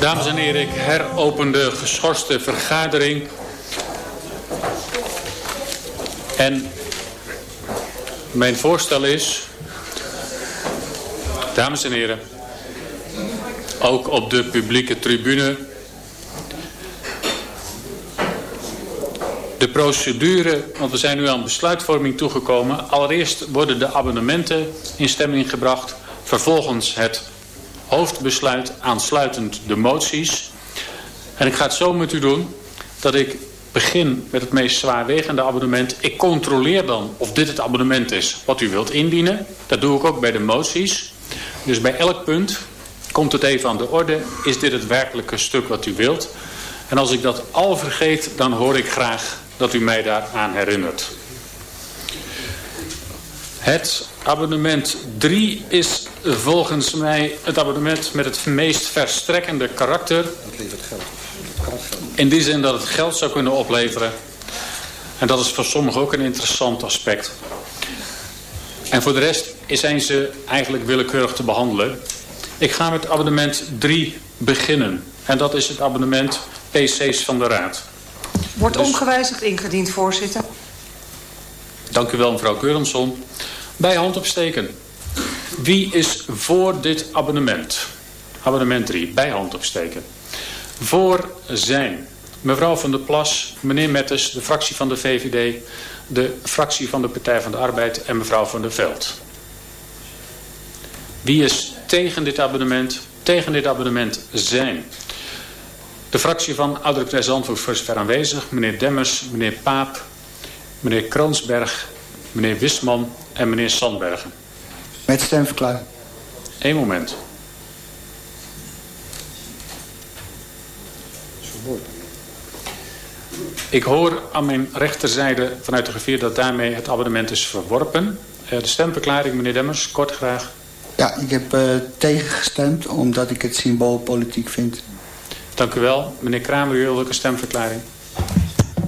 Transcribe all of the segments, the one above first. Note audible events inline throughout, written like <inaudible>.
Dames en heren, ik heropen de geschorste vergadering. En mijn voorstel is, dames en heren, ook op de publieke tribune, de procedure, want we zijn nu aan besluitvorming toegekomen. Allereerst worden de abonnementen in stemming gebracht, vervolgens het hoofdbesluit aansluitend de moties. En ik ga het zo met u doen dat ik begin met het meest zwaarwegende abonnement. Ik controleer dan of dit het abonnement is wat u wilt indienen. Dat doe ik ook bij de moties. Dus bij elk punt komt het even aan de orde. Is dit het werkelijke stuk wat u wilt? En als ik dat al vergeet, dan hoor ik graag dat u mij daaraan herinnert. Het abonnement 3 is volgens mij het abonnement met het meest verstrekkende karakter. Dat levert geld. In die zin dat het geld zou kunnen opleveren. En dat is voor sommigen ook een interessant aspect. En voor de rest zijn ze eigenlijk willekeurig te behandelen. Ik ga met abonnement 3 beginnen. En dat is het abonnement PC's van de Raad. Wordt Dus- ongewijzigd ingediend, voorzitter. Dank u wel, mevrouw Keurensson. Bij hand opsteken. Wie is voor dit abonnement? Abonnement 3, bij hand opsteken. Voor zijn mevrouw van der Plas, meneer Mettes, de fractie van de VVD... de fractie van de Partij van de Arbeid en mevrouw van der Veld. Wie is tegen dit abonnement? Tegen dit abonnement zijn... De fractie van Oudere Zandvoort voor aanwezig. Meneer Demmers, meneer Paap, meneer Kroonsberg, meneer Wisman en meneer Sandbergen. Met stemverklaring. Eén moment. Ik hoor aan mijn rechterzijde vanuit de griffier dat daarmee het abonnement is verworpen. Eh, De stemverklaring, meneer Demmers, kort graag. Ja, ik heb uh, tegengestemd omdat ik het symboolpolitiek vind. Dank u wel. Meneer Kramer, u wilde ook een stemverklaring.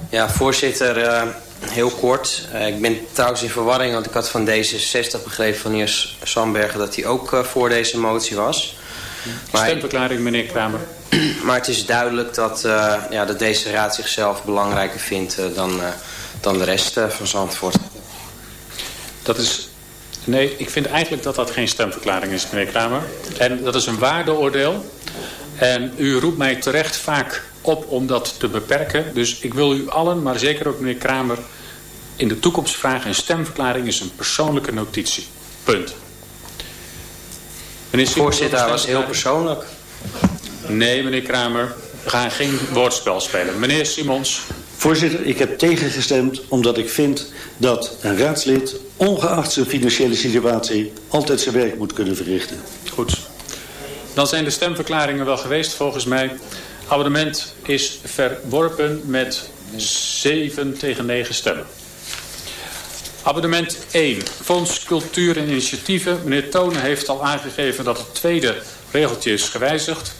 Ja, voorzitter, uh, heel kort. Uh, ik ben trouwens in verwarring, want ik had van D66 begrepen van heer Sandbergen dat hij ook uh, voor deze motie was. Maar, stemverklaring, meneer Kramer. <clears throat> Maar het is duidelijk dat, ja, dat deze raad zichzelf belangrijker vindt dan, dan de rest van Zandvoort. Dat is... Nee, ik vind eigenlijk dat dat geen stemverklaring is, meneer Kramer. En dat is een waardeoordeel. En u roept mij terecht vaak op om dat te beperken. Dus ik wil u allen, maar zeker ook meneer Kramer... in de toekomst vragen... een stemverklaring is een persoonlijke notitie. Punt. Meneer Voorzitter, dat was heel persoonlijk. Nee, meneer Kramer. We gaan geen woordspel spelen. Meneer Simons. Voorzitter, ik heb tegengestemd omdat ik vind dat een raadslid... ongeacht zijn financiële situatie altijd zijn werk moet kunnen verrichten. Goed. Dan zijn de stemverklaringen wel geweest volgens mij. Abonnement is verworpen met 7 tegen 9 stemmen. Abonnement 1. Fonds Cultuur en Initiatieven. Meneer Tonen heeft al aangegeven dat het tweede regeltje is gewijzigd.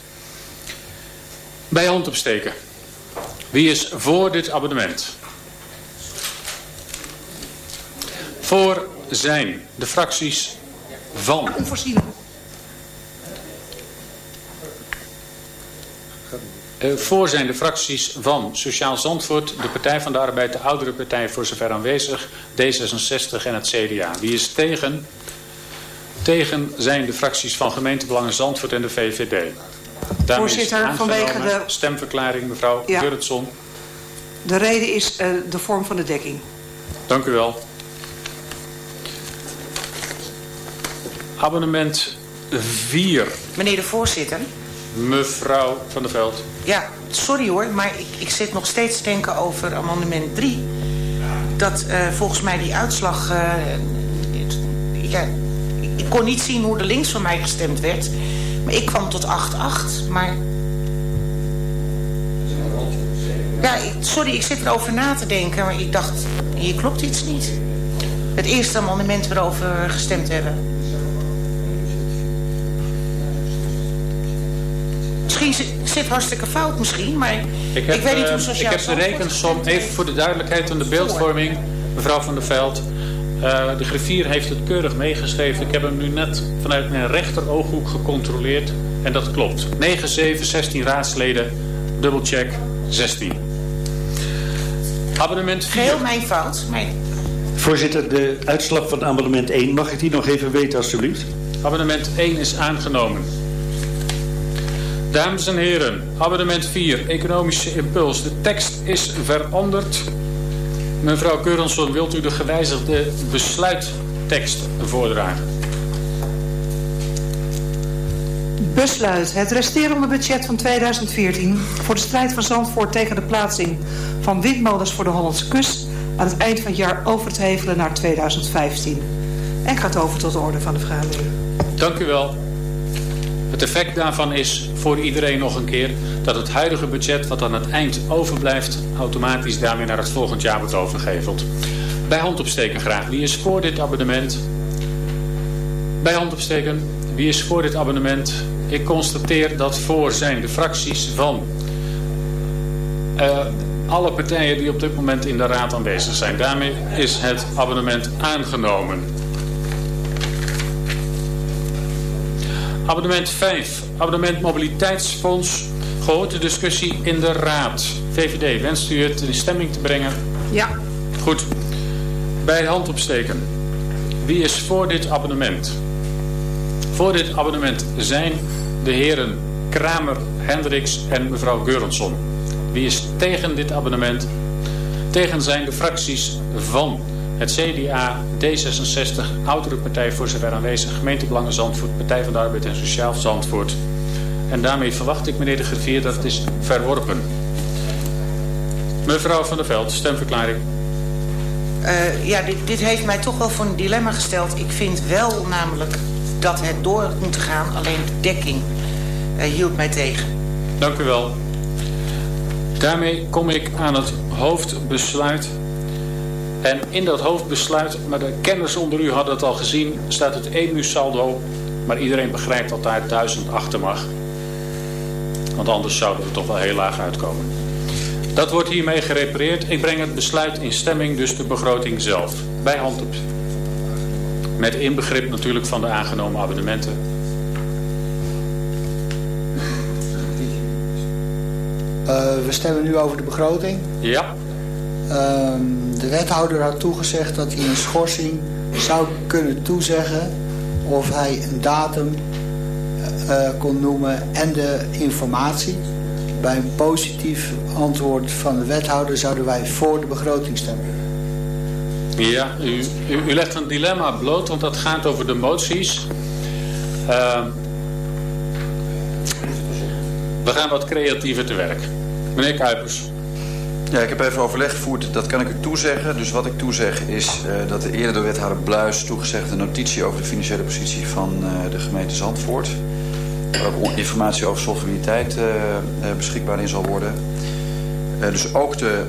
Bij hand opsteken. Wie is voor dit abonnement? Voor zijn de fracties van... Onvoorzien. Uh, voor zijn de fracties van Sociaal Zandvoort, de Partij van de Arbeid, de Oudere Partij voor zover aanwezig, D66 en het CDA. Wie is tegen? Tegen zijn de fracties van Gemeentebelangen Zandvoort en de VVD. Daarmee Voorzitter, vanwege de... Stemverklaring, mevrouw ja. Gerritson. De reden is uh, de vorm van de dekking. Dank u wel. Abonnement 4. Meneer de voorzitter. Mevrouw van der Veld. Ja, sorry hoor, maar ik, ik zit nog steeds te denken over amendement 3. Dat uh, volgens mij die uitslag... Uh, ja, ik kon niet zien hoe er links van mij gestemd werd. Maar ik kwam tot 8-8, maar... Ja, sorry, ik zit erover na te denken, maar ik dacht, hier klopt iets niet. Het eerste amendement waarover we gestemd hebben. Misschien zit hartstikke fout misschien, maar ik, Ik weet niet eh, hoe ik sociaal heb de rekensom, even voor de duidelijkheid en de beeldvorming, mevrouw van der Veld. Eh, de griffier heeft het keurig meegeschreven. Ik heb hem nu net vanuit mijn rechterooghoek gecontroleerd. En dat klopt. 9, 7, 16 raadsleden, dubbelcheck, 16. Abonnement 4. Geheel mijn fout, maar Voorzitter, de uitslag van amendement 1, mag ik die nog even weten alstublieft? Abonnement 1 is aangenomen. Dames en heren, abonnement 4, economische impuls. De tekst is veranderd. Mevrouw Keurensson, wilt u de gewijzigde besluittekst voordragen? Besluit. Het resterende budget van 2014 voor de strijd van Zandvoort tegen de plaatsing van windmolens voor de Hollandse kust aan het eind van het jaar over te hevelen naar 2015. En gaat over tot de orde van de vergadering. Dank u wel. Het effect daarvan is voor iedereen nog een keer dat het huidige budget wat aan het eind overblijft automatisch daarmee naar het volgend jaar wordt overgeheveld. Bij hand opsteken graag. Wie is voor dit abonnement? Bij hand opsteken. Wie is voor dit abonnement? Ik constateer dat voor zijn de fracties van eh, alle partijen die op dit moment in de raad aanwezig zijn. Daarmee is het abonnement aangenomen. Abonnement 5. Abonnement Mobiliteitsfonds. Gehoord de discussie in de Raad. VVD, wenst u het in stemming te brengen? Ja. Goed. Bij hand opsteken. Wie is voor dit abonnement? Voor dit abonnement zijn de heren Kramer, Hendricks en mevrouw Geurensson. Wie is tegen dit abonnement? Tegen zijn de fracties van het CDA, D66, Oudere Partij voor zover aanwezig, Gemeentebelangen Zandvoort, Partij van de Arbeid en Sociaal Zandvoort. En daarmee verwacht ik, meneer de griffier, dat het is verworpen. Mevrouw van der Veld, stemverklaring. Eh, ja, dit, dit heeft mij toch wel voor een dilemma gesteld. Ik vind wel namelijk dat het door moeten gaan. Alleen de dekking eh, hield mij tegen. Dank u wel. Daarmee kom ik aan het hoofdbesluit. En in dat hoofdbesluit, maar de kenners onder u hadden het al gezien, staat het EMU saldo. Maar iedereen begrijpt dat daar 1000 achter mag. Want anders zouden we toch wel heel laag uitkomen. Dat wordt hiermee gerepareerd. Ik breng het besluit in stemming, dus de begroting zelf. Bij hand op. Met inbegrip natuurlijk van de aangenomen abonnementen. Eh, we stemmen nu over de begroting. Ja, de wethouder had toegezegd dat hij een schorsing zou kunnen toezeggen of hij een datum eh, kon noemen en de informatie. Bij een positief antwoord van de wethouder zouden wij voor de begroting stemmen. Ja, u, u, u legt een dilemma bloot, want dat gaat over de moties. Ehm, we gaan wat creatiever te werk. Meneer Kuipers. Ja, ik heb even overleg gevoerd. Dat kan ik u toezeggen. Dus wat ik toezeg is eh, dat de eerder door wethouder Bluis toegezegde notitie over de financiële positie van eh, de gemeente Zandvoort. Waar informatie over solvabiliteit eh, beschikbaar in zal worden. Dus ook de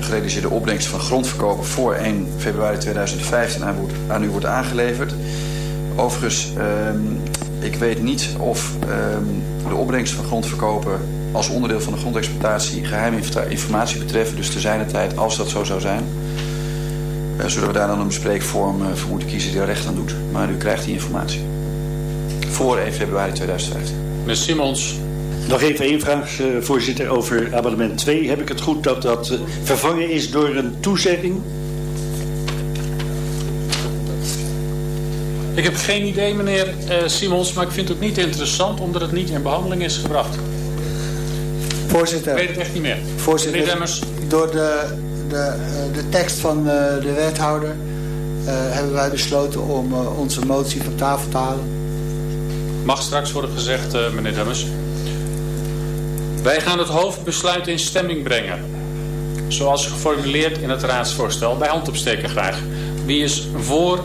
gerealiseerde opbrengst van grondverkopen voor 1 februari 2015 aan, aan u wordt aangeleverd. Overigens, ehm, ik weet niet of ehm, de opbrengst van grondverkopen als onderdeel van de grondexploitatie geheime inf- informatie betreffen. Dus te zijn de tijd, als dat zo zou zijn, eh, zullen we daar dan een bespreekvorm eh, voor moeten kiezen die er recht aan doet. Maar u krijgt die informatie. Voor 1 februari 2015. Meneer Simons. Nog even één vraag, eh, voorzitter, over abonnement 2. Heb ik het goed dat dat vervangen is door een toezegging? Ik heb geen idee, meneer eh, Simons, maar ik vind het ook niet interessant omdat het niet in behandeling is gebracht. Ik Voorzitter, weet het echt niet meer. voorzitter Meneer Demmers. door de, de, eh, de tekst van eh, de wethouder eh, hebben wij besloten om onze motie van tafel te halen. Mag straks worden gezegd, meneer Demmers. Wij gaan het hoofdbesluit in stemming brengen. Zoals geformuleerd in het raadsvoorstel. Bij hand opsteken graag. Wie is voor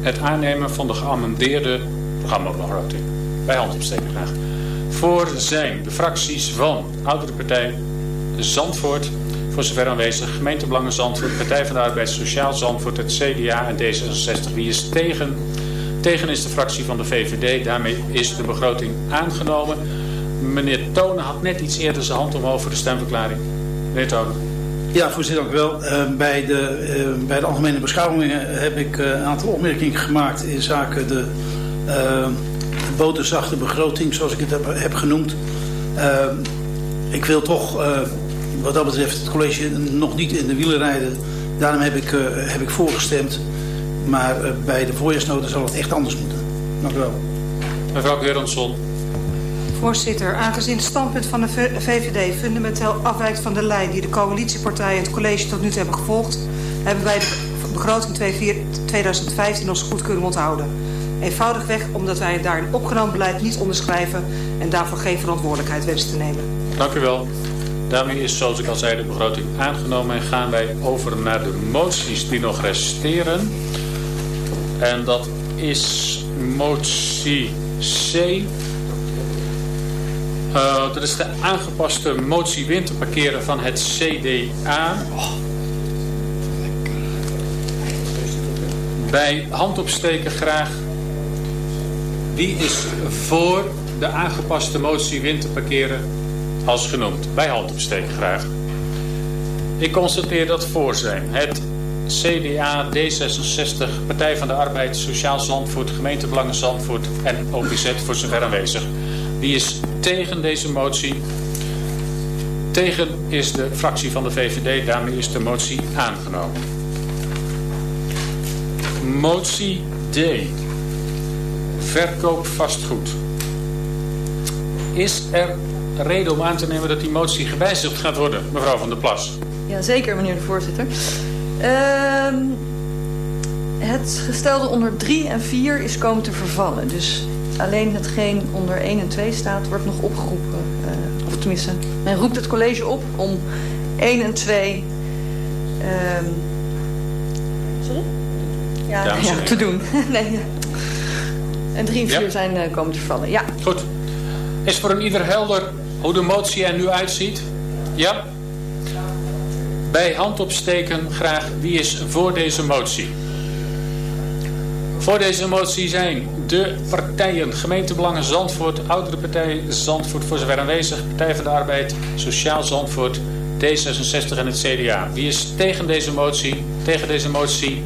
het aannemen van de geamendeerde programmabegroting? Bij hand opsteken graag. Voor zijn de fracties van Oudere Partij Zandvoort, voor zover aanwezig, Gemeentebelangen Zandvoort, Partij van de Arbeid, Sociaal Zandvoort, het CDA en D66. Wie is tegen? Tegen is de fractie van de VVD. Daarmee is de begroting aangenomen. Meneer Tonen had net iets eerder zijn hand omhoog voor de stemverklaring. Meneer Tonen. Ja, voorzitter, dank u wel. Uh, bij, de, uh, bij de algemene beschouwingen heb ik uh, een aantal opmerkingen gemaakt in zaken de boterzachte begroting, zoals ik het heb, heb genoemd. ik wil toch, wat dat betreft, het college nog niet in de wielen rijden. Daarom heb ik, heb ik voorgestemd. Maar bij de voorjaarsnota zal het echt anders moeten. Dank u wel. Mevrouw Geronsson. Voorzitter, aangezien het standpunt van de VVD fundamenteel afwijkt van de lijn die de coalitiepartijen en het college tot nu toe hebben gevolgd, hebben wij de begroting 2015 als goedkeuring onthouden. Eenvoudigweg omdat wij daar een opgenomen beleid niet onderschrijven en daarvoor geen verantwoordelijkheid wensen te nemen. Dank u wel. Daarmee is, zoals ik al zei, de begroting aangenomen en gaan wij over naar de moties die nog resteren. En dat is motie C uh, dat is de aangepaste motie winter parkeren van het CDA. Bij handopsteken graag. Wie is voor de aangepaste motie winter parkeren als genoemd? Bij handopsteken graag. Ik constateer dat voor zijn. Het CDA, D66, Partij van de Arbeid, Sociaal Zandvoort, Gemeentebelangen Zandvoort en OPZ voor zover aanwezig. Wie is tegen deze motie? Tegen is de fractie van de VVD. Daarmee is de motie aangenomen. Motie D. Verkoop vastgoed. Is er reden om aan te nemen dat die motie gewijzigd gaat worden, mevrouw Van der Plas? Jazeker, meneer de voorzitter. Uh, het gestelde onder 3 en 4 is komen te vervallen. Dus alleen hetgeen onder 1 en 2 staat wordt nog opgeroepen. Uh, of tenminste, men roept het college op om 1 en 2... Uh, sorry? Ja, ja, te doen. <laughs> nee. En 3 en 4 ja. zijn uh, komen te vervallen. Ja. Goed. Is voor een ieder helder hoe de motie er nu uitziet? Ja? Bij hand opsteken graag wie is voor deze motie? Voor deze motie zijn de partijen Gemeentebelangen Zandvoort, Oudere Partij Zandvoort voor zover aanwezig, Partij van de Arbeid, Sociaal Zandvoort, D66 en het CDA. Wie is tegen deze motie? Tegen deze motie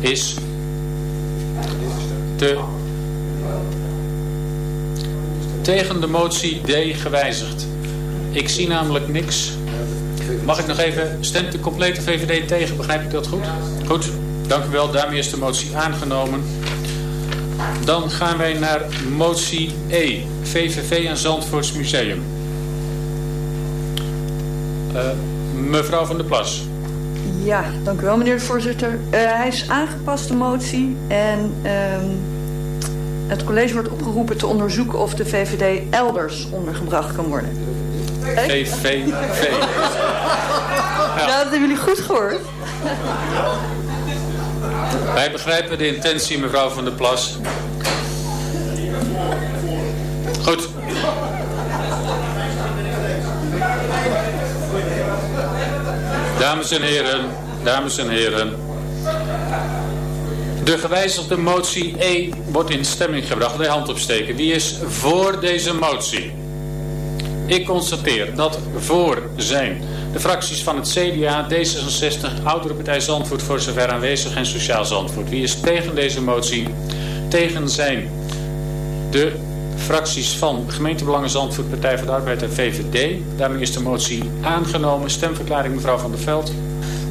is de tegen de motie D gewijzigd. Ik zie namelijk niks. Mag ik nog even, stemt de complete VVD tegen, begrijp ik dat goed? Goed. Dank u wel, daarmee is de motie aangenomen. Dan gaan wij naar motie E, VVV en Zandvoorts Museum. Uh, mevrouw van der Plas. Ja, dank u wel meneer de voorzitter. Uh, hij is aangepast de motie en uh, het college wordt opgeroepen te onderzoeken of de VVD elders ondergebracht kan worden. VVV. Ja. Nou, dat hebben jullie goed gehoord. Wij begrijpen de intentie, mevrouw Van der Plas. Goed. Dames en heren, dames en heren. De gewijzigde motie E wordt in stemming gebracht. De hand opsteken. Wie is voor deze motie? Ik constateer dat voor zijn de fracties van het CDA, D66, Oudere Partij Zandvoort voor zover aanwezig en Sociaal Zandvoort. Wie is tegen deze motie? Tegen zijn de fracties van Gemeentebelangen Zandvoort, Partij van de Arbeid en VVD. Daarmee is de motie aangenomen. Stemverklaring mevrouw Van der Veld.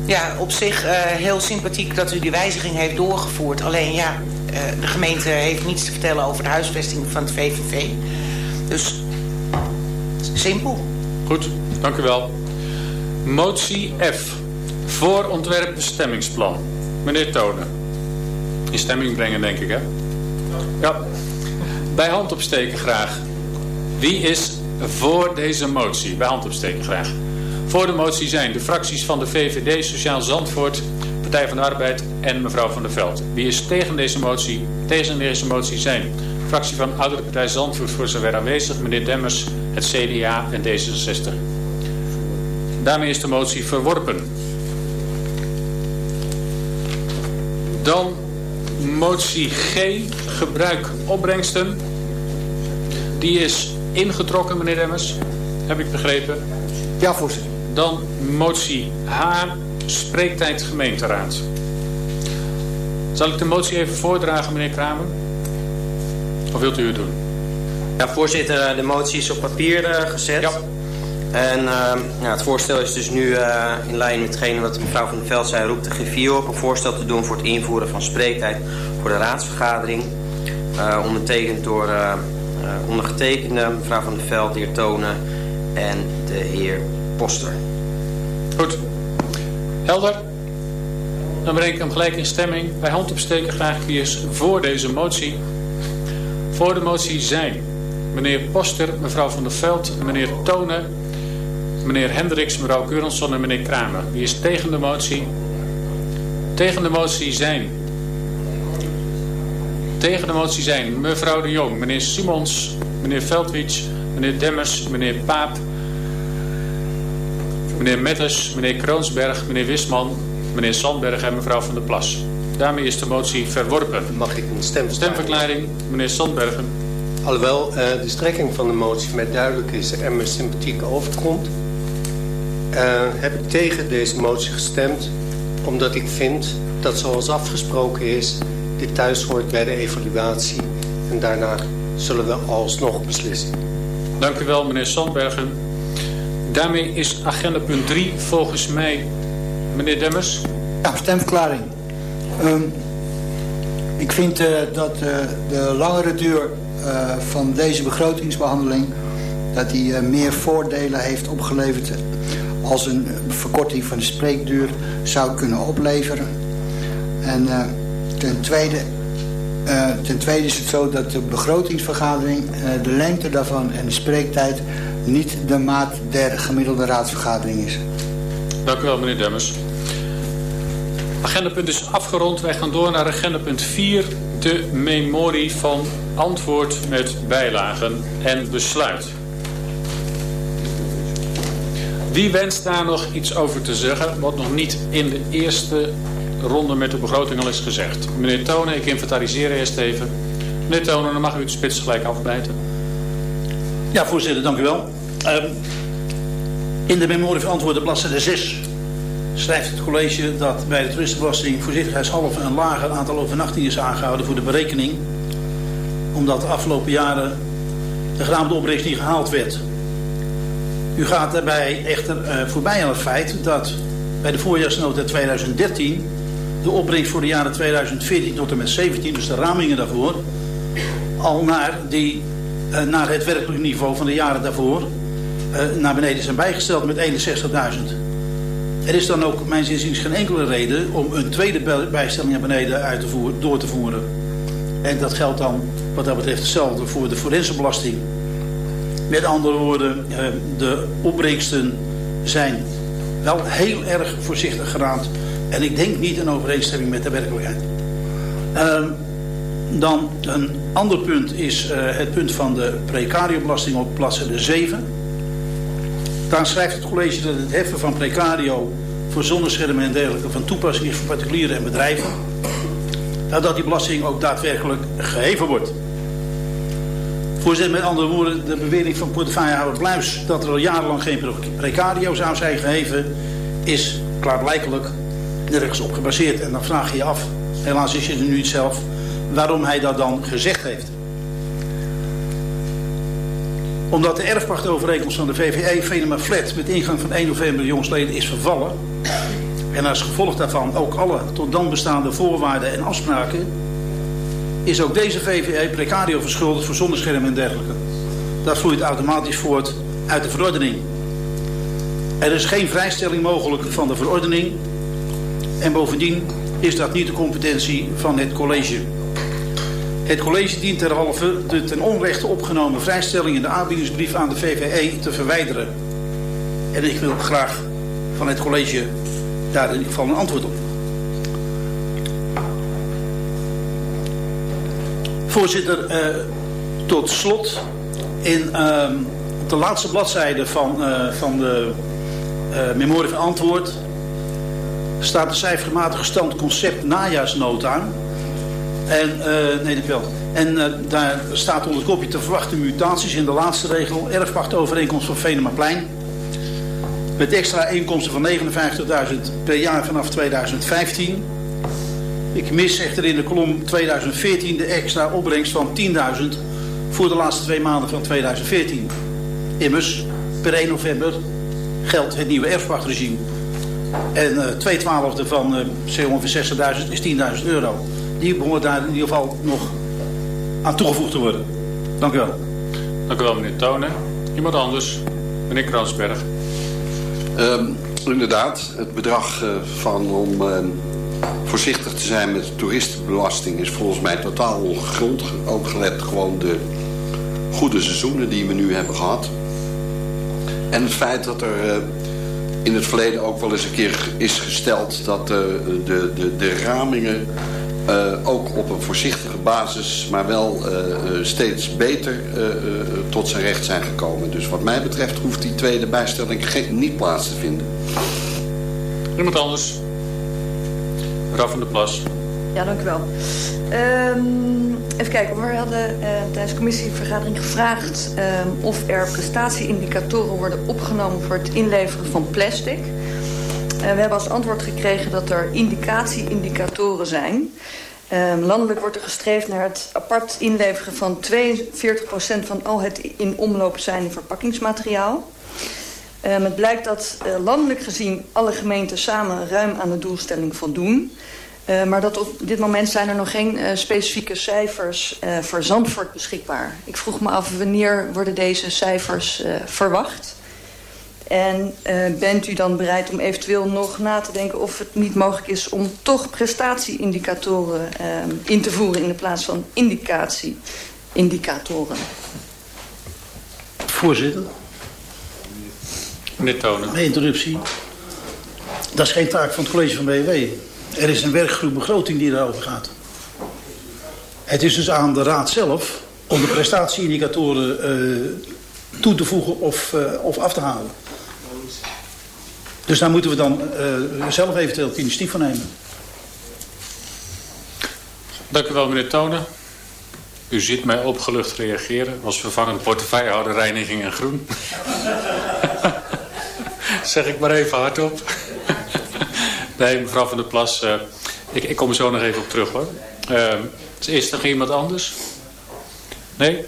Ja, op zich uh, heel sympathiek dat u die wijziging heeft doorgevoerd. Alleen ja, uh, de gemeente heeft niets te vertellen over de huisvesting van het VVV. Dus simpel. Goed, dank u wel. Motie F. Voorontwerp bestemmingsplan. Meneer Tonen. In stemming brengen, denk ik, hè? Ja. Bij hand opsteken graag. Wie is voor deze motie? Bij hand opsteken graag. Voor de motie zijn de fracties van de VVD, Sociaal Zandvoort, Partij van de Arbeid en mevrouw Van der Veld. Wie is tegen deze motie? Tegen deze motie zijn fractie van Oudere Partij Zandvoort voor zover aanwezig, meneer Demmers, het CDA en D66. Daarmee is de motie verworpen. Dan motie G, gebruik opbrengsten. Die is ingetrokken, meneer Demmers. Heb ik begrepen? Ja, voorzitter. Dan motie H, spreektijd gemeenteraad. Zal ik de motie even voordragen, meneer Kramer? Of wilt u het doen? Ja, voorzitter, de motie is op papier uh, gezet. Ja. En uh, ja, het voorstel is dus nu uh, in lijn met hetgene wat mevrouw van der Veld zei, roept de G4 op een voorstel te doen voor het invoeren van spreektijd voor de raadsvergadering. Ondertekend door ondergetekende mevrouw van der Veld, de heer Tonen en de heer Poster. Goed. Helder. Dan breng ik hem gelijk in stemming. Bij hand opsteken graag wie is voor deze motie. Voor de motie zijn meneer Poster, mevrouw van der Veld, meneer Tonen, meneer Hendricks, mevrouw Keurensson en meneer Kramer. Wie is tegen de motie? Tegen de motie zijn. Tegen de motie zijn mevrouw de Jong, meneer Simons, meneer Veldwits, meneer Demmers, meneer Paap, meneer Metters, meneer Kroonsberg, meneer Wisman, meneer Sandberg en mevrouw van der Plas. Daarmee is de motie verworpen. Mag ik een stemverklaring? Stemverklaring, meneer Sandbergen. Alhoewel uh, de strekking van de motie mij duidelijk is en me sympathiek overkomt... Uh, heb ik tegen deze motie gestemd... omdat ik vind dat zoals afgesproken is... dit thuis hoort bij de evaluatie... en daarna zullen we alsnog beslissen. Dank u wel, meneer Sandbergen. Daarmee is agenda punt 3 volgens mij... Meneer Demmers? Ja, stemverklaring. Um, ik vind uh, dat uh, de langere duur uh, van deze begrotingsbehandeling... dat die meer voordelen heeft opgeleverd... als een verkorting van de spreekduur zou kunnen opleveren. En ten tweede... ten tweede is het zo dat de begrotingsvergadering, de lengte daarvan en de spreektijd niet de maat der gemiddelde raadsvergadering is. Dank u wel, meneer Demmers. Agendapunt is afgerond. Wij gaan door naar agendapunt 4. De memorie van antwoord met bijlagen en besluit. Wie wenst daar nog iets over te zeggen... wat nog niet in de eerste ronde met de begroting al is gezegd? Meneer Tonen, ik inventariseer eerst even. Meneer Tonen, dan mag u het spits gelijk afbijten. Ja, voorzitter, dank u wel. Um, in de memorie van antwoorden, bladzijde 6 schrijft het college dat bij de toeristenbelasting voorzichtigheidshalve een lager aantal overnachtingen is aangehouden voor de berekening. Omdat de afgelopen jaren de geraamde opbrengst niet gehaald werd. U gaat daarbij echter uh, voorbij aan het feit dat bij de voorjaarsnota 2013 de opbrengst voor de jaren 2014 tot en met 17, dus de ramingen daarvoor, al naar, die, uh, naar het werkelijk niveau van de jaren daarvoor naar beneden zijn bijgesteld met 61.000. Er is dan ook, mijn inziens, geen enkele reden om een tweede bijstelling naar beneden uit te voeren, door te voeren. En dat geldt dan wat dat betreft hetzelfde voor de forensenbelasting. Met andere woorden, eh, de opbrengsten zijn wel heel erg voorzichtig geraamd. En ik denk niet in overeenstemming met de werkelijkheid. Uh, dan een ander punt is uh, het punt van de precariobelasting op bladzijde 7. Daar schrijft het college dat het heffen van precario voor zonneschermen en dergelijke van toepassing is voor particulieren en bedrijven. Nou, dat die belasting ook daadwerkelijk geheven wordt. Voorzitter, met andere woorden, de bewering van portefeuillehouder Bluis dat er al jarenlang geen precario zou zijn geheven, is klaarblijkelijk nergens op gebaseerd. En dan vraag je je af, helaas is je er nu zelf, waarom hij dat dan gezegd heeft omdat de erfpachtovereenkomst van de VVE Venema Flat met ingang van 1 november jongsleden is vervallen. En als gevolg daarvan ook alle tot dan bestaande voorwaarden en afspraken. Is ook deze VVE precario verschuldigd voor zonneschermen en dergelijke. Dat vloeit automatisch voort uit de verordening. Er is geen vrijstelling mogelijk van de verordening. En bovendien is dat niet de competentie van het college. Het college dient derhalve de ten onrechte opgenomen vrijstelling in de aanbiedingsbrief aan de VVE te verwijderen. En ik wil graag van het college daar in ieder geval een antwoord op. Voorzitter, uh, tot slot in uh, op de laatste bladzijde van, uh, van de memorie van antwoord staat de cijfermatige stand concept najaarsnota En, uh, nee, dankjewel. En uh, daar staat onder het kopje te verwachten mutaties in de laatste regel. Erfpachtovereenkomst van Venemaplein. Met extra inkomsten van 59.000 per jaar vanaf 2015. Ik mis echter in de kolom 2014 de extra opbrengst van 10.000 voor de laatste twee maanden van 2014. Immers, per 1 november geldt het nieuwe erfpachtregime. En uh, twee twaalfde van uh, ongeveer 60.000 is 10.000 euro. Die behoort daar in ieder geval nog aan toegevoegd te worden. Dank u wel. Dank u wel, meneer Tonen. Iemand anders? Meneer Kransberg. Um, inderdaad, het bedrag uh, van om uh, voorzichtig te zijn met de toeristenbelasting is volgens mij totaal ongegrond. Ook gelet gewoon de goede seizoenen die we nu hebben gehad. En het feit dat er uh, in het verleden ook wel eens een keer is gesteld dat de, de, de ramingen uh, ook op een voorzichtige basis, maar wel uh, steeds beter uh, tot zijn recht zijn gekomen. Dus wat mij betreft hoeft die tweede bijstelling niet plaats te vinden. Iemand anders? Mevrouw van der Plas. Ja, dank u wel. Um, even kijken, we hadden tijdens de commissievergadering gevraagd um, of er prestatieindicatoren worden opgenomen voor het inleveren van plastic. Uh, we hebben als antwoord gekregen dat er indicatie-indicatoren zijn. Um, landelijk wordt er gestreefd naar het apart inleveren van 42% van al het in omloop zijnde verpakkingsmateriaal. Um, het blijkt dat uh, landelijk gezien alle gemeenten samen ruim aan de doelstelling voldoen. Uh, maar dat op dit moment zijn er nog geen specifieke cijfers voor Zandvoort beschikbaar. Ik vroeg me af wanneer worden deze cijfers verwacht? En uh, bent u dan bereid om eventueel nog na te denken of het niet mogelijk is om toch prestatieindicatoren uh, in te voeren in de plaats van indicatie-indicatoren? Voorzitter. Meneer Tonen. Een interruptie. Dat is geen taak van het college van BW. Er is een werkgroep begroting die daarover gaat. Het is dus aan de raad zelf om de prestatieindicatoren uh, toe te voegen of, of af te halen. Dus daar moeten we dan uh, zelf eventueel het van nemen. Dank u wel, meneer Tonen. U ziet mij opgelucht reageren als vervangend portefeuillehouder Reiniging en Groen. <laughs> zeg ik maar even hardop. nee, mevrouw van der Plas, uh, ik, ik, kom er zo nog even op terug hoor. Uh, is er nog iemand anders? Nee?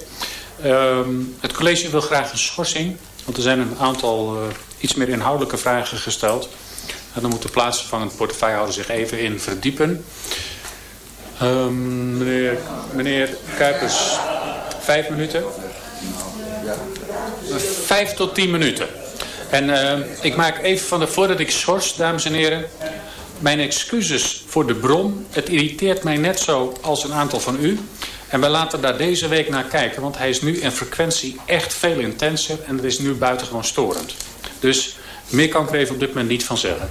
Uh, het college wil graag een schorsing. Want er zijn een aantal uh, iets meer inhoudelijke vragen gesteld. En dan moet de plaatsvervangend portefeuillehouder zich even in verdiepen. Um, meneer, meneer Kuipers, vijf minuten? Vijf tot tien minuten. En uh, ik maak even van de voordat ik schors, dames en heren... mijn excuses voor de bron. Het irriteert mij net zo als een aantal van u. En we laten daar deze week naar kijken, want hij is nu in frequentie echt veel intenser en het is nu buitengewoon storend. Dus meer kan ik er even op dit moment niet van zeggen.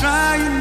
Trying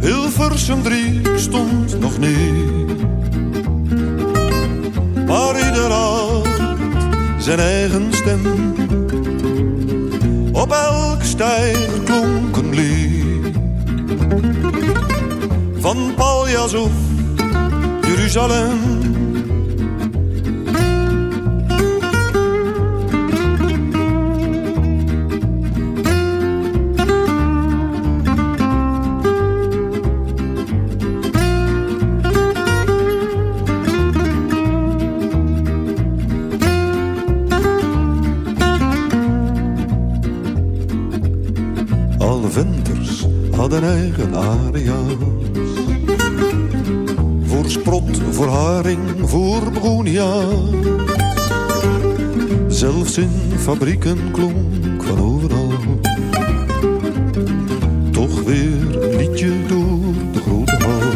Hilversum 3 stond nog niet. Maar ieder had zijn eigen stem. Op elk stijger klonk een. Van Paljas of Jeruzalem hadden eigen aria's. Voor sprot, voor haring, voor begonia's. Zelfs in fabrieken klonk van overal. Toch weer een liedje door de grote hal.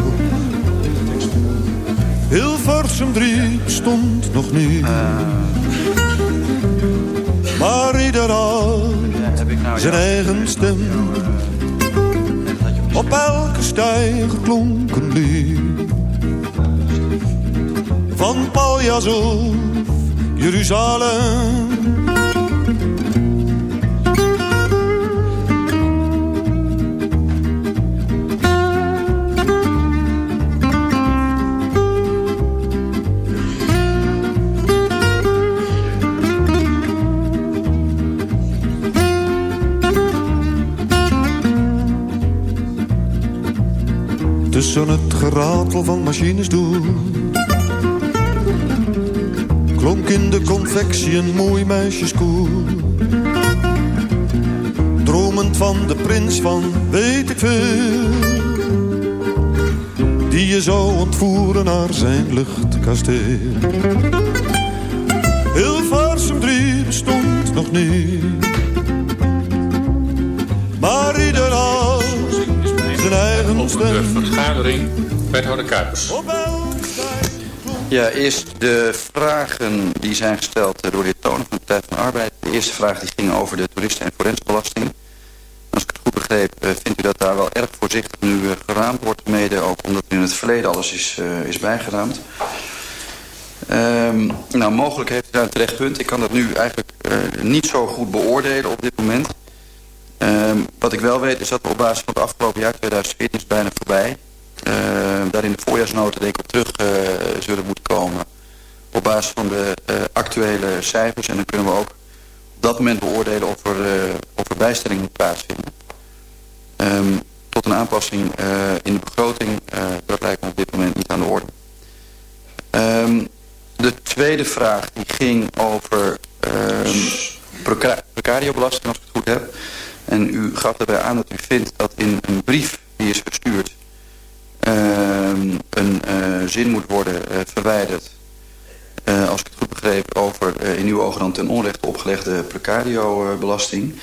Hilversum 3 stond nog niet. Maar ieder had zijn eigen stem op elke stijg klonken een. Van Paljas Jeruzalem tussen het geratel van machines door. Klonk in de confectie een mooi meisjeskoor. Dromend van de prins van weet ik veel. Die je zou ontvoeren naar zijn luchtkasteel. Hilversum 3 bestond nog niet. Maar ieder had zijn eigen stem. De vergadering, wethouder Kuipers. Ja, eerst de vragen die zijn gesteld door de heer Tonen van de Partij van de Arbeid. De eerste vraag die ging over de toeristen- en forensbelasting. Als ik het goed begreep, eh, vindt u dat daar wel erg voorzichtig nu eh, geraamd wordt. Mede ook omdat in het verleden alles is, uh, is bijgeraamd. Um, nou, mogelijk heeft u daar een terecht punt. Ik kan dat nu eigenlijk uh, niet zo goed beoordelen op dit moment. Um, wat ik wel weet is dat we op basis van het afgelopen jaar 2014 is bijna voorbij. Uh, daar in de voorjaarsnota denk ik op terug uh, zullen moeten komen. Op basis van de uh, actuele cijfers. En dan kunnen we ook op dat moment beoordelen of er, uh, of er bijstelling moet plaatsvinden. Um, tot een aanpassing in de begroting, dat lijkt me op dit moment niet aan de orde. De tweede vraag die ging over precariobelasting, als ik het goed heb. En u gaf daarbij aan dat u vindt dat in een brief die is verstuurd uh, een uh, zin moet worden uh, verwijderd. Uh, als ik het goed begreep over in uw ogen dan ten onrechte opgelegde precario-belasting.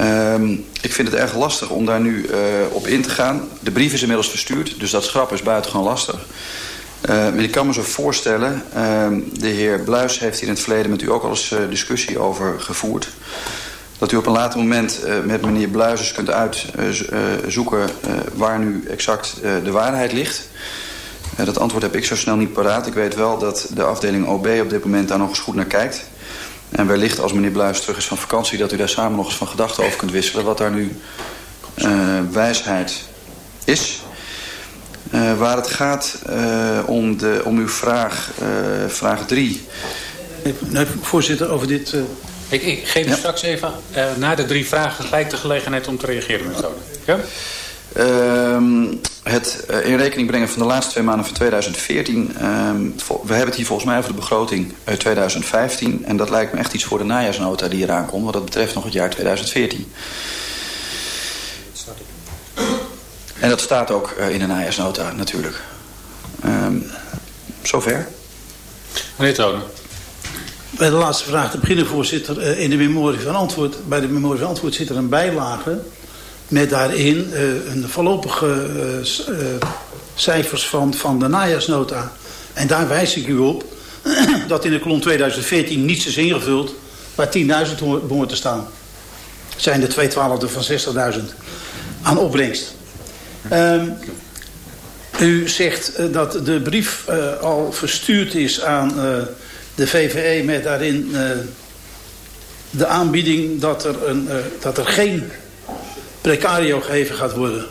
Um, ik vind het erg lastig om daar nu op in te gaan. De brief is inmiddels verstuurd, dus dat schrappen is buitengewoon lastig. Uh, maar ik kan me zo voorstellen, de heer Bluis heeft hier in het verleden met u ook al eens discussie over Dat u op een later moment uh, met meneer Bluis kunt uitzoeken uh, uh, waar nu exact de waarheid ligt. Dat antwoord heb ik zo snel niet paraat. Ik weet wel dat de afdeling OB op dit moment daar nog eens goed naar kijkt. En wellicht als meneer Bluis terug is van vakantie... dat u daar samen nog eens van gedachten over kunt wisselen... wat daar nu wijsheid is... Waar het gaat om, de, om uw vraag, vraag 3. Nee, voorzitter, over dit... Ik, ik, geef u ja. straks even na de drie vragen gelijk de gelegenheid om te reageren, methode. Ja? Uh, het uh, in rekening brengen van de laatste twee maanden van 2014. Uh, we hebben het hier volgens mij over de begroting uit 2015. En dat lijkt me echt iets voor de najaarsnota die eraan komt. Want dat betreft nog het jaar 2014. En dat staat ook uh, in de najaarsnota natuurlijk. Um, zover. Meneer Tonen. Bij de laatste vraag te beginnen, voorzitter. Uh, in de memorie van antwoord, bij de memorie van antwoord zit er een bijlage... met daarin uh, een voorlopige cijfers van, van de najaarsnota. En daar wijs ik u op <clears throat> dat in de kolom 2014 niets is ingevuld... waar 10.000 behoort te staan. Zijn de 2 twaalfde van 60.000 aan opbrengst. Um, u zegt dat de brief al verstuurd is aan de VVE met daarin de aanbieding dat er, een, dat er geen precario gegeven gaat worden.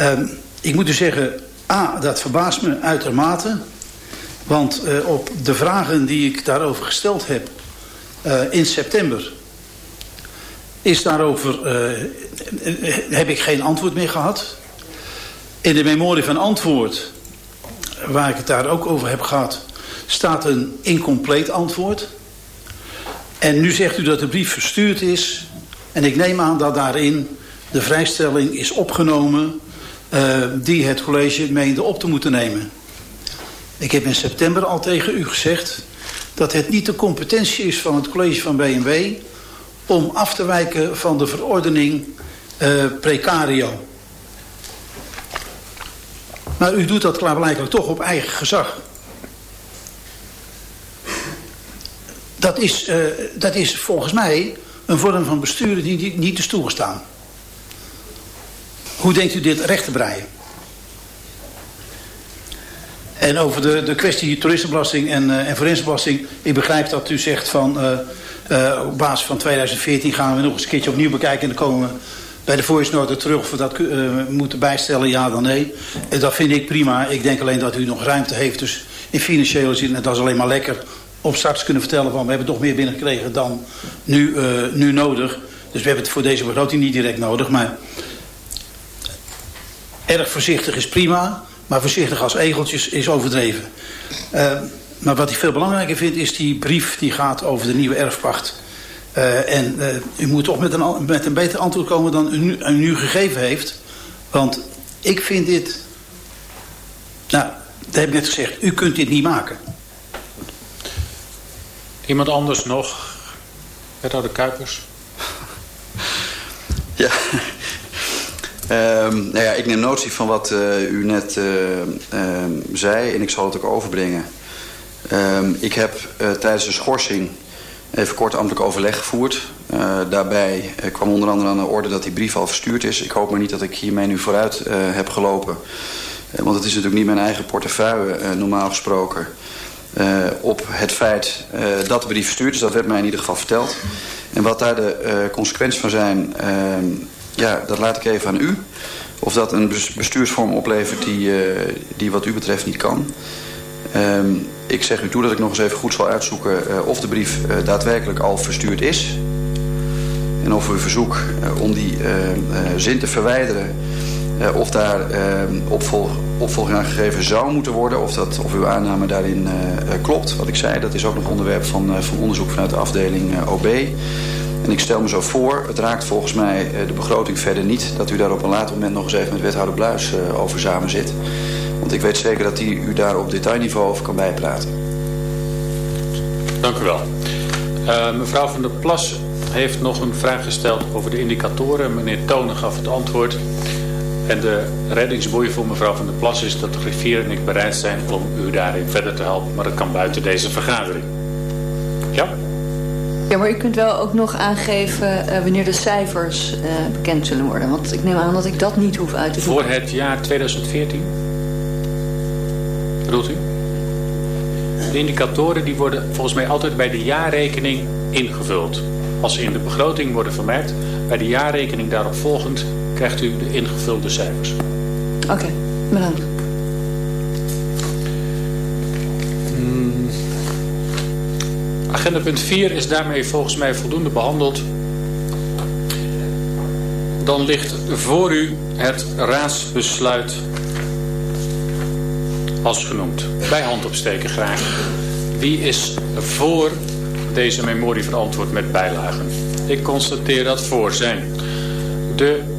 Um, ik moet u zeggen, A, dat verbaast me uitermate. Want op de vragen die ik daarover gesteld heb in september is daarover, heb ik geen antwoord meer gehad. In de memorie van antwoord, waar ik het daar ook over heb gehad, staat een incompleet antwoord. En nu zegt u dat de brief verstuurd is. En ik neem aan dat daarin de vrijstelling is opgenomen uh, die het college meende op te moeten nemen. Ik heb in september al tegen u gezegd dat het niet de competentie is van het college van BMW om af te wijken van de verordening uh, precario. Maar u doet dat klaarblijkelijk toch op eigen gezag. Dat is, uh, dat is volgens mij een vorm van besturen die niet is toegestaan. Hoe denkt u dit recht te breien? En over de, de kwestie toeristenbelasting en, uh, en forensbelasting. Ik begrijp dat u zegt van... Uh, op basis van 2014 gaan we nog eens een keertje opnieuw bekijken. En dan komen we bij de voorjaarsnota terug of we dat moeten bijstellen, ja dan nee. En dat vind ik prima. Ik denk alleen dat u nog ruimte heeft. Dus in financiële zin, dat is alleen maar lekker... op straks kunnen vertellen van we hebben toch meer binnengekregen dan nu, nu nodig. Dus we hebben het voor deze begroting niet direct nodig. Maar erg voorzichtig is prima, maar voorzichtig als egeltjes is overdreven. Uh, maar wat ik veel belangrijker vind is die brief die gaat over de nieuwe erfpacht. Uh, en u moet toch met een, met een beter antwoord komen dan u, nu, u nu gegeven heeft. Want ik vind dit... Nou, dat heb ik net gezegd. U kunt dit niet maken. Iemand anders nog? Wethouder Kuipers? <laughs> Ja. Um, nou ja, ik neem notie van wat uh, u net uh, um, zei en ik zal het ook overbrengen. Um, ik heb uh, tijdens de schorsing even kort ambtelijk overleg gevoerd. daarbij kwam onder andere aan de orde dat die brief al verstuurd is. Ik hoop maar niet dat ik hiermee nu vooruit heb gelopen. want het is natuurlijk niet mijn eigen portefeuille normaal gesproken. Op het feit dat de brief verstuurd is, dat werd mij in ieder geval verteld. En wat daar de consequenties van zijn ja, dat laat ik even aan u. Of dat een bestuursvorm oplevert die, die wat u betreft niet kan. Um, ik zeg u toe dat ik nog eens even goed zal uitzoeken of de brief daadwerkelijk al verstuurd is. En of uw verzoek om die zin te verwijderen... of daar opvolg, opvolging aan gegeven zou moeten worden... of, dat, of uw aanname daarin klopt. Wat ik zei, dat is ook nog onderwerp van, van onderzoek vanuit de afdeling OB... En ik stel me zo voor, het raakt volgens mij de begroting verder niet... dat u daar op een later moment nog eens even met wethouder Bluis uh, over samen zit. Want ik weet zeker dat hij u daar op detailniveau over kan bijpraten. Dank u wel. Uh, mevrouw van der Plas heeft nog een vraag gesteld over de indicatoren. Meneer Tonen gaf het antwoord. En de reddingsboei voor mevrouw van der Plas is dat de griffier en ik bereid zijn om u daarin verder te helpen. Maar dat kan buiten deze vergadering. Ja? Ja, maar u kunt wel ook nog aangeven uh, wanneer de cijfers uh, bekend zullen worden. Want ik neem aan dat ik dat niet hoef uit te voeren. Voor het jaar 2014? Bedoelt u? De indicatoren die worden volgens mij altijd bij de jaarrekening ingevuld. Als ze in de begroting worden vermerkt, bij de jaarrekening daarop volgend krijgt u de ingevulde cijfers. Oké, okay, bedankt. Agenda punt 4 is daarmee volgens mij voldoende behandeld. Dan ligt voor u het raadsbesluit als genoemd. Bij hand opsteken graag. Wie is voor deze memorie verantwoord met bijlagen? Ik constateer dat voor zijn. De,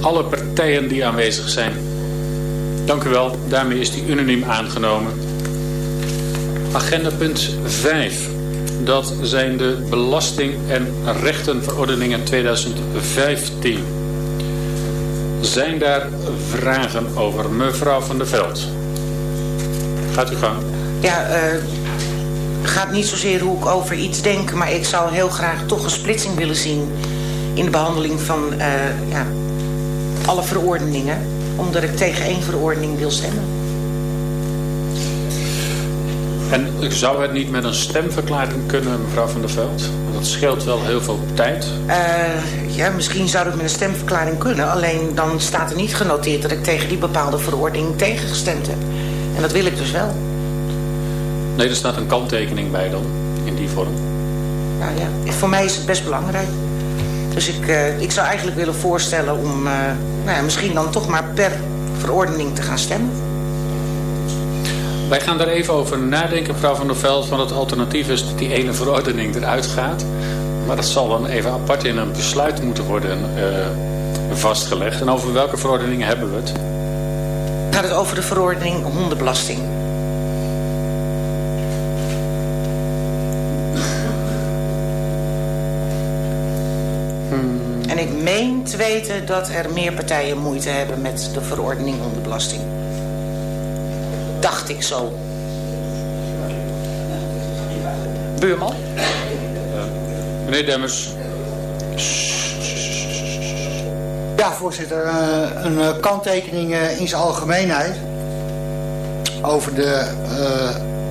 alle partijen die aanwezig zijn. Dank u wel. Daarmee is die unaniem aangenomen. Agenda punt 5 dat zijn de belasting- en rechtenverordeningen 2015. Zijn daar vragen over? Mevrouw van der Veld. Gaat u gang. Ja, uh, gaat niet zozeer hoe ik over iets denk... maar ik zou heel graag toch een splitsing willen zien... in de behandeling van uh, ja, alle verordeningen. Omdat ik tegen één verordening wil stemmen. En zou het niet met een stemverklaring kunnen, mevrouw Van der Veld? Dat scheelt wel heel veel tijd. Uh, ja, misschien zou het met een stemverklaring kunnen. Alleen dan staat er niet genoteerd dat ik tegen die bepaalde verordening tegengestemd heb. En dat wil ik dus wel. Nee, er staat een kanttekening bij dan, in die vorm. Nou ja, voor mij is het best belangrijk. Dus ik, uh, ik zou eigenlijk willen voorstellen om uh, nou ja, misschien dan toch maar per verordening te gaan stemmen. Wij gaan daar even over nadenken, mevrouw Van der Veld. Want het alternatief is dat die ene verordening eruit gaat. Maar dat zal dan even apart in een besluit moeten worden uh, vastgelegd. En over welke verordeningen hebben we het? Gaat het over de verordening hondenbelasting? Hmm. En ik meen te weten dat er meer partijen moeite hebben met de verordening hondenbelasting dacht ik zo. Buurman? Uh, meneer Demmers. Ja, voorzitter. Uh, een uh, kanttekening in zijn algemeenheid. Over de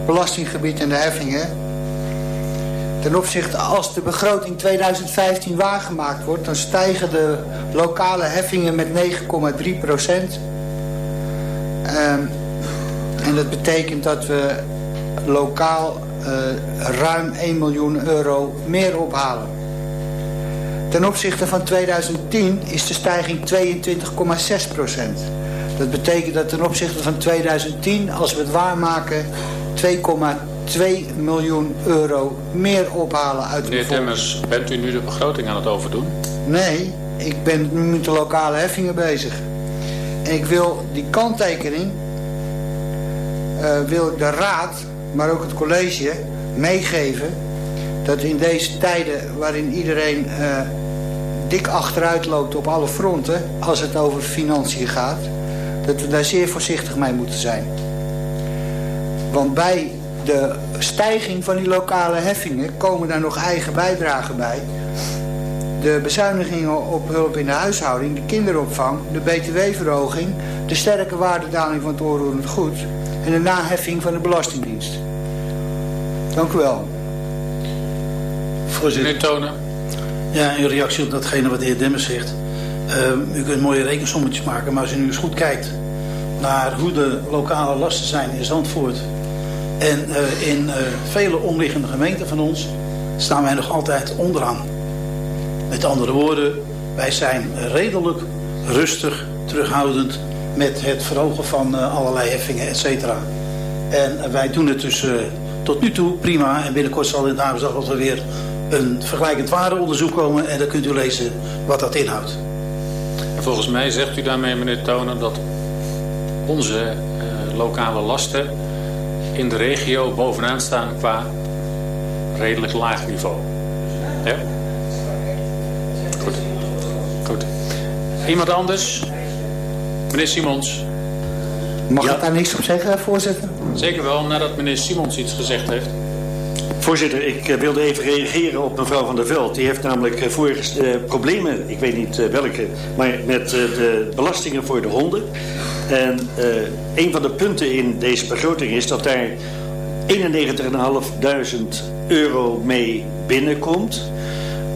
belastinggebied en de heffingen. Ten opzichte, als de begroting 2015 waargemaakt wordt... dan stijgen de lokale heffingen met 9,3 procent. Ehm, en dat betekent dat we lokaal uh, ruim 1 miljoen euro meer ophalen. Ten opzichte van 2010 is de stijging 22,6 procent. Dat betekent dat ten opzichte van 2010, als we het waarmaken, 2,2 miljoen euro meer ophalen uit de Meneer Temmers, bent u nu de begroting aan het overdoen? Nee, ik ben nu met de lokale heffingen bezig. En ik wil die kanttekening, uh, wil ik de raad, maar ook het college meegeven... dat in deze tijden waarin iedereen uh, dik achteruit loopt op alle fronten... als het over financiën gaat, dat we daar zeer voorzichtig mee moeten zijn. Want bij de stijging van die lokale heffingen komen daar nog eigen bijdragen bij de bezuinigingen op hulp in de huishouding, de kinderopvang, de btw-verhoging, de sterke waardedaling van het onroerend goed en de naheffing van de Belastingdienst. Dank u wel. Voorzitter. Meneer Tonen. Ja, in reactie op datgene wat de heer Demmers zegt. Uh, u kunt mooie rekensommetjes maken, maar als u nu eens goed kijkt naar hoe de lokale lasten zijn in Zandvoort en uh, in uh, vele omliggende gemeenten van ons, staan wij nog altijd onderaan. Met andere woorden, wij zijn redelijk rustig, terughoudend met het verhogen van uh, allerlei heffingen, et cetera. En wij doen het dus tot nu toe prima. En binnenkort zal in de Havendag er weer een vergelijkend waardeonderzoek komen. En dan kunt u lezen wat dat inhoudt. En volgens mij zegt u daarmee, meneer Tonen, dat onze lokale lasten in de regio bovenaan staan qua redelijk laag niveau. Ja? Goed. Goed. Iemand anders? Meneer Simons. Mag ja. ik daar niks op zeggen, voorzitter? Zeker wel, nadat meneer Simons iets gezegd heeft. Voorzitter, ik wilde even reageren op mevrouw Van der Veld. Die heeft namelijk vorige uh, problemen, ik weet niet uh, welke, maar met uh, de belastingen voor de honden. En een van de punten in deze begroting is dat daar 91.500 euro mee binnenkomt.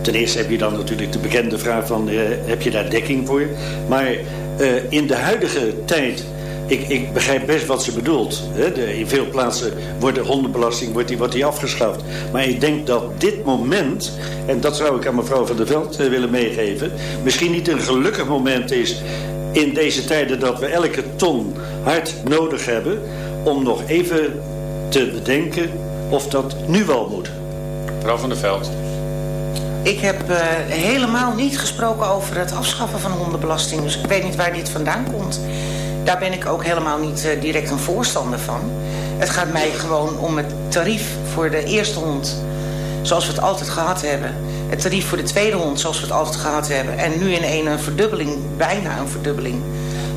Ten eerste heb je dan natuurlijk de bekende vraag van, uh, heb je daar dekking voor? Maar uh, in de huidige tijd, ik, ik begrijp best wat ze bedoelt. Hè? De, in veel plaatsen wordt de hondenbelasting wordt die, wordt die afgeschaft. Maar ik denk dat dit moment, en dat zou ik aan mevrouw van der Veld willen meegeven... misschien niet een gelukkig moment is in deze tijden dat we elke ton hard nodig hebben... om nog even te bedenken of dat nu wel moet. Mevrouw van der Veld. Ik heb uh, helemaal niet gesproken over het afschaffen van hondenbelasting. Dus ik weet niet waar dit vandaan komt. Daar ben ik ook helemaal niet uh, direct een voorstander van. Het gaat mij gewoon om het tarief voor de eerste hond. Zoals we het altijd gehad hebben. Het tarief voor de tweede hond zoals we het altijd gehad hebben. En nu in een, een verdubbeling, bijna een verdubbeling.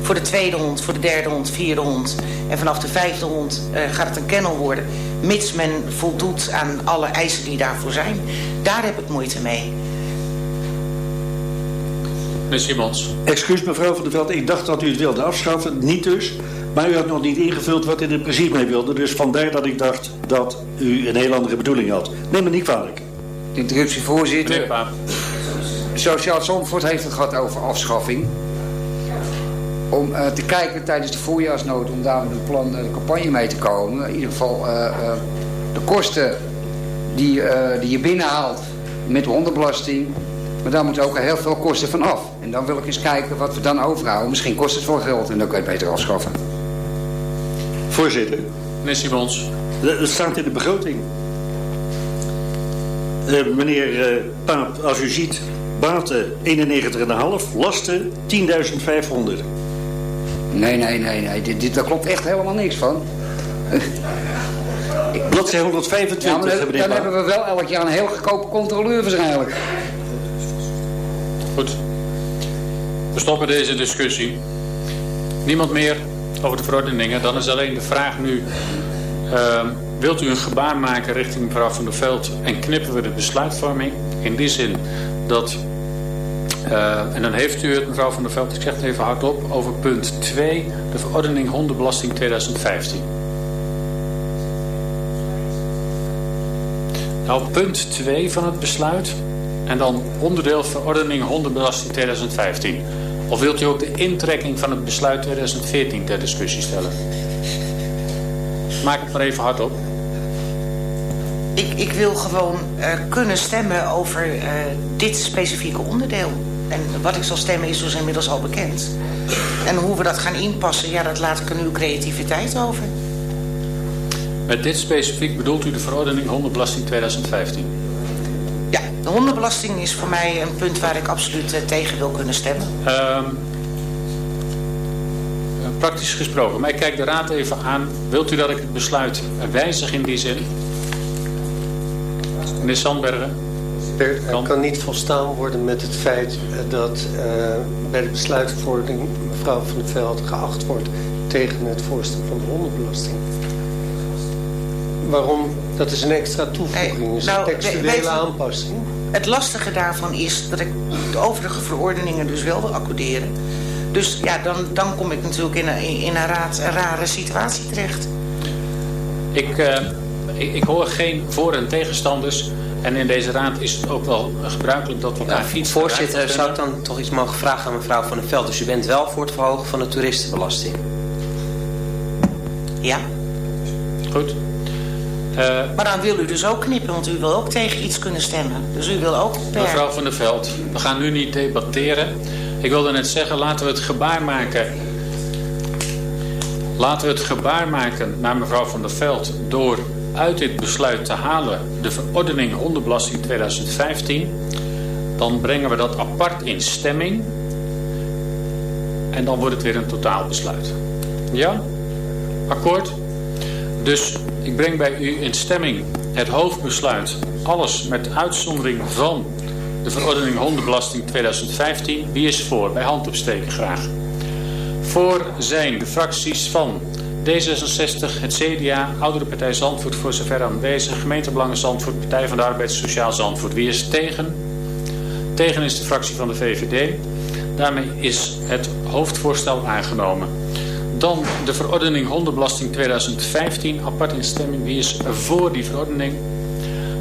Voor de tweede hond, voor de derde hond, vierde hond. En vanaf de vijfde hond uh, gaat het een kennel worden. Mits men voldoet aan alle eisen die daarvoor zijn. Daar heb ik moeite mee. Meneer Simons. Excuus mevrouw van der Veld, ik dacht dat u het wilde afschaffen. Niet dus. Maar u had nog niet ingevuld wat u er precies mee wilde. Dus vandaar dat ik dacht dat u een heel andere bedoeling had. Neem me niet kwalijk. Interruptie voorzitter. Sociaal Zandvoort heeft het gehad over afschaffing om uh, te kijken tijdens de voorjaarsnood om daar met een plan de campagne mee te komen. In ieder geval uh, uh, de kosten die, die je binnenhaalt met de hondenbelasting. Maar daar moeten ook heel veel kosten van af. En dan wil ik eens kijken wat we dan overhouden. Misschien kost het voor geld en dan kan je het beter afschaffen. Voorzitter. Meneer Simons. Dat staat in de begroting. Meneer Paap, als u ziet, baten 91,5, lasten 10.500. Nee, nee, nee, nee. Dit, dit, daar klopt echt helemaal niks van. <laughs> Bladzij 125. Ja, dan, dan, dan hebben we wel elk jaar een heel goedkope controleur waarschijnlijk. Goed. We stoppen deze discussie. Niemand meer over de verordeningen. Dan is alleen de vraag nu... Uh, wilt u een gebaar maken richting mevrouw Van der Veld... en knippen we de besluitvorming? In die zin dat uh, en dan heeft u het, mevrouw Van der Veld, ik zeg het even hardop, over punt 2, de verordening hondenbelasting 2015. Nou, punt 2 van het besluit en dan onderdeel verordening hondenbelasting 2015. Of wilt u ook de intrekking van het besluit 2014 ter discussie stellen? Maak het maar even hardop. Ik, ik wil gewoon uh, kunnen stemmen over uh, dit specifieke onderdeel. En wat ik zal stemmen is dus inmiddels al bekend. En hoe we dat gaan inpassen, ja, dat laat ik aan uw creativiteit over. Met dit specifiek bedoelt u de verordening hondenbelasting 2015? Ja, de hondenbelasting is voor mij een punt waar ik absoluut eh, tegen wil kunnen stemmen. Um, praktisch gesproken, maar ik kijk de raad even aan. Wilt u dat ik het besluit wijzig in die zin? Meneer Sandbergen? Er kan niet volstaan worden met het feit dat uh, bij de besluitvorming mevrouw Van der Veld geacht wordt tegen het voorstel van de hondenbelasting. Waarom? Dat is een extra toevoeging, is nou, een textuele aanpassing. Het lastige daarvan is dat ik de overige verordeningen dus wel wil accorderen. Dus ja, dan, dan kom ik natuurlijk in een, in een, raad, een rare situatie terecht. Ik, uh, ik, ik, hoor geen voor- en tegenstanders. En in deze raad is het ook wel gebruikelijk dat we elkaar ja, iets Voorzitter, zou ik dan toch iets mogen vragen aan mevrouw Van der Veld? Dus u bent wel voor het verhogen van de toeristenbelasting? Ja. Goed. Uh, maar dan wil u dus ook knippen, want u wil ook tegen iets kunnen stemmen. Dus u wil ook per... Mevrouw van der Veld, we gaan nu niet debatteren. Ik wilde net zeggen, laten we het gebaar maken... Laten we het gebaar maken naar mevrouw van der Veld... door uit dit besluit te halen de verordening hondenbelasting 2015... dan brengen we dat apart in stemming... en dan wordt het weer een totaalbesluit. Ja? Akkoord? Dus ik breng bij u in stemming het hoofdbesluit. Alles met uitzondering van de verordening hondenbelasting 2015. Wie is voor? Bij hand opsteken graag. Voor zijn de fracties van D66, het CDA, Oudere Partij Zandvoort voor zover aanwezig, Gemeentebelangen Zandvoort, Partij van de Arbeid, Sociaal Zandvoort. Wie is tegen? Tegen is de fractie van de VVD. Daarmee is het hoofdvoorstel aangenomen. Dan de verordening hondenbelasting 2015, apart in stemming. Wie is voor die verordening?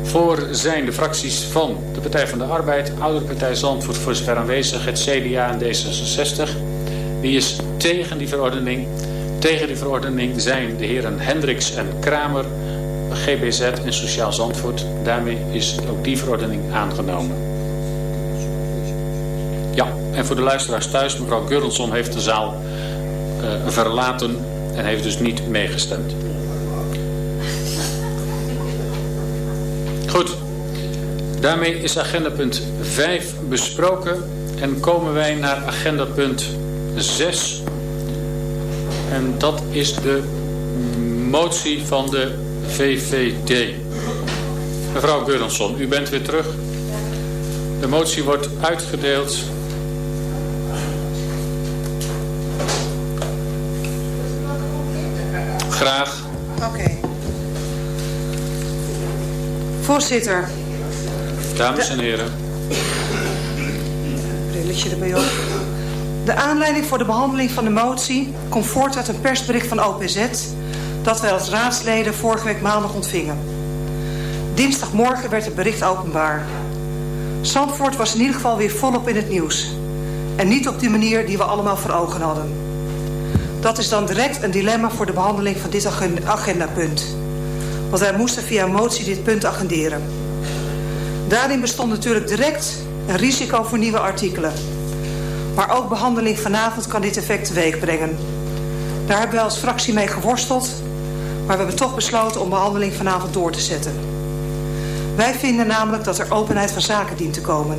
Voor zijn de fracties van de Partij van de Arbeid, Oudere Partij Zandvoort voor zover aanwezig, het CDA en D66. Wie is tegen die verordening? Tegen die verordening zijn de heren Hendricks en Kramer, GBZ en Sociaal Zandvoort. Daarmee is ook die verordening aangenomen. Ja, en voor de luisteraars thuis, mevrouw Gurlson heeft de zaal uh, verlaten en heeft dus niet meegestemd. Goed, daarmee is agenda punt 5 besproken en komen wij naar agenda punt 6. En dat is de motie van de VVD. Mevrouw Geurensson, u bent weer terug. De motie wordt uitgedeeld Graag. Oké. Okay. Voorzitter. Dames en heren. Brilletje erbij op. De aanleiding voor de behandeling van de motie komt voort uit een persbericht van OPZ... dat wij als raadsleden vorige week maandag ontvingen. Dinsdagmorgen werd het bericht openbaar. Zandvoort was in ieder geval weer volop in het nieuws. En niet op die manier die we allemaal voor ogen hadden. Dat is dan direct een dilemma voor de behandeling van dit agendapunt. Want wij moesten via motie dit punt agenderen. Daarin bestond natuurlijk direct een risico voor nieuwe artikelen. Maar ook behandeling vanavond kan dit effect teweeg brengen. Daar hebben wij als fractie mee geworsteld, maar we hebben toch besloten om behandeling vanavond door te zetten. Wij vinden namelijk dat er openheid van zaken dient te komen.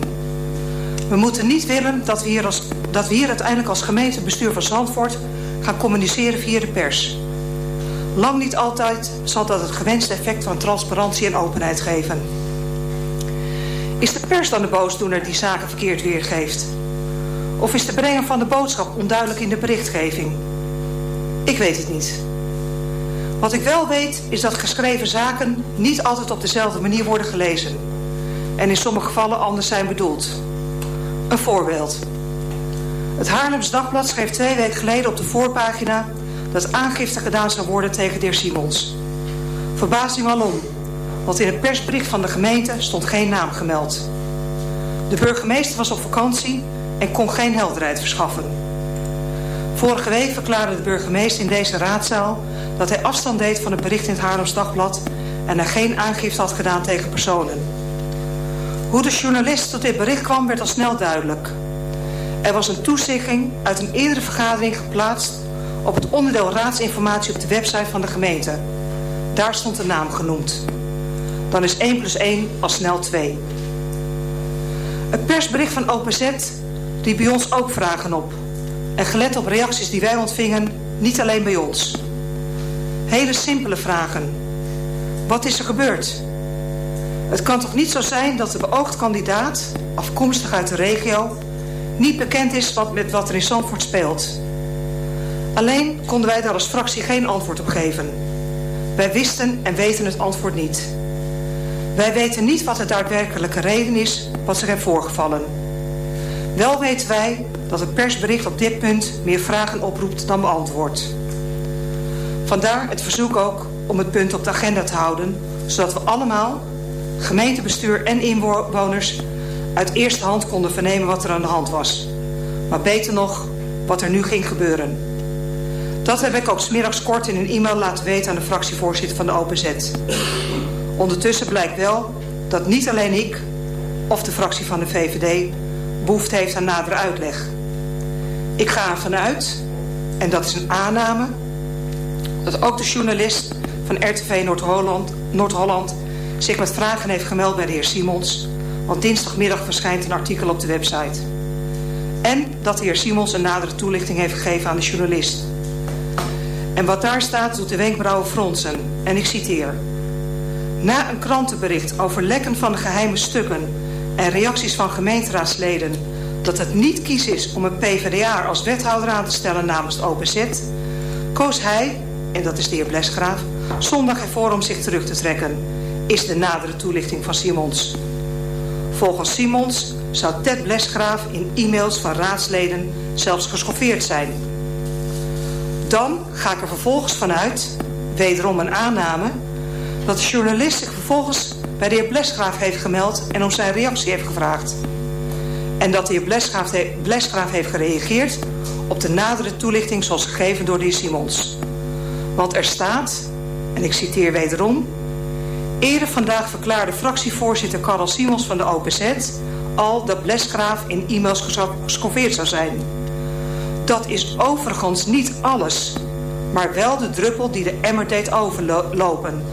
We moeten niet willen dat we hier, als, dat we hier uiteindelijk als gemeentebestuur van Zandvoort gaan communiceren via de pers. Lang niet altijd zal dat het gewenste effect van transparantie en openheid geven. Is de pers dan de boosdoener die zaken verkeerd weergeeft? Of is de brenger van de boodschap onduidelijk in de berichtgeving? Ik weet het niet. Wat ik wel weet is dat geschreven zaken niet altijd op dezelfde manier worden gelezen. En in sommige gevallen anders zijn bedoeld. Een voorbeeld. Het Haarlems Dagblad schreef twee weken geleden op de voorpagina... dat aangifte gedaan zou worden tegen de heer Simons. Verbazing alom, want in het persbericht van de gemeente stond geen naam gemeld. De burgemeester was op vakantie en kon geen helderheid verschaffen. Vorige week verklaarde de burgemeester in deze raadzaal... dat hij afstand deed van het bericht in het Haarlems Dagblad... en er geen aangifte had gedaan tegen personen. Hoe de journalist tot dit bericht kwam werd al snel duidelijk... Er was een toezegging uit een eerdere vergadering geplaatst op het onderdeel raadsinformatie op de website van de gemeente. Daar stond de naam genoemd. Dan is 1 plus 1 al snel 2. Het persbericht van OPZ riep bij ons ook vragen op. En gelet op reacties die wij ontvingen, niet alleen bij ons. Hele simpele vragen. Wat is er gebeurd? Het kan toch niet zo zijn dat de beoogd kandidaat, afkomstig uit de regio, niet bekend is wat, met wat er in Zandvoort speelt. Alleen konden wij daar als fractie geen antwoord op geven. Wij wisten en weten het antwoord niet. Wij weten niet wat de daadwerkelijke reden is wat zich heeft voorgevallen. Wel weten wij dat het persbericht op dit punt meer vragen oproept dan beantwoordt. Vandaar het verzoek ook om het punt op de agenda te houden... zodat we allemaal, gemeentebestuur en inwoners... uit eerste hand konden vernemen wat er aan de hand was. Maar beter nog, wat er nu ging gebeuren. Dat heb ik ook smiddags kort in een e-mail laten weten aan de fractievoorzitter van de OPZ. Ondertussen blijkt wel dat niet alleen ik of de fractie van de VVD behoefte heeft aan nadere uitleg. Ik ga ervan uit, en dat is een aanname, dat ook de journalist van RTV Noord-Holland Noord zich met vragen heeft gemeld bij de heer Simons, want dinsdagmiddag verschijnt een artikel op de website. En dat de heer Simons een nadere toelichting heeft gegeven aan de journalist. En wat daar staat doet de wenkbrauwen fronsen. En ik citeer. Na een krantenbericht over lekken van de geheime stukken... en reacties van gemeenteraadsleden... dat het niet kies is om een PvdA als wethouder aan te stellen namens het OPZ... koos hij, en dat is de heer Blesgraaf... zondag ervoor om zich terug te trekken... is de nadere toelichting van Simons. Volgens Simons zou Ted Blesgraaf in e-mails van raadsleden zelfs geschoffeerd zijn... Dan ga ik er vervolgens vanuit, wederom een aanname... dat de journalist zich vervolgens bij de heer Blesgraaf heeft gemeld... en om zijn reactie heeft gevraagd. En dat de heer Blesgraaf, Blesgraaf heeft gereageerd op de nadere toelichting... zoals gegeven door de heer Simons. Want er staat, en ik citeer wederom... Eerder vandaag verklaarde fractievoorzitter Karel Simons van de OPZ... al dat Blesgraaf in e-mails geschoffeerd zou zijn... Dat is overigens niet alles, maar wel de druppel die de emmer deed overlopen.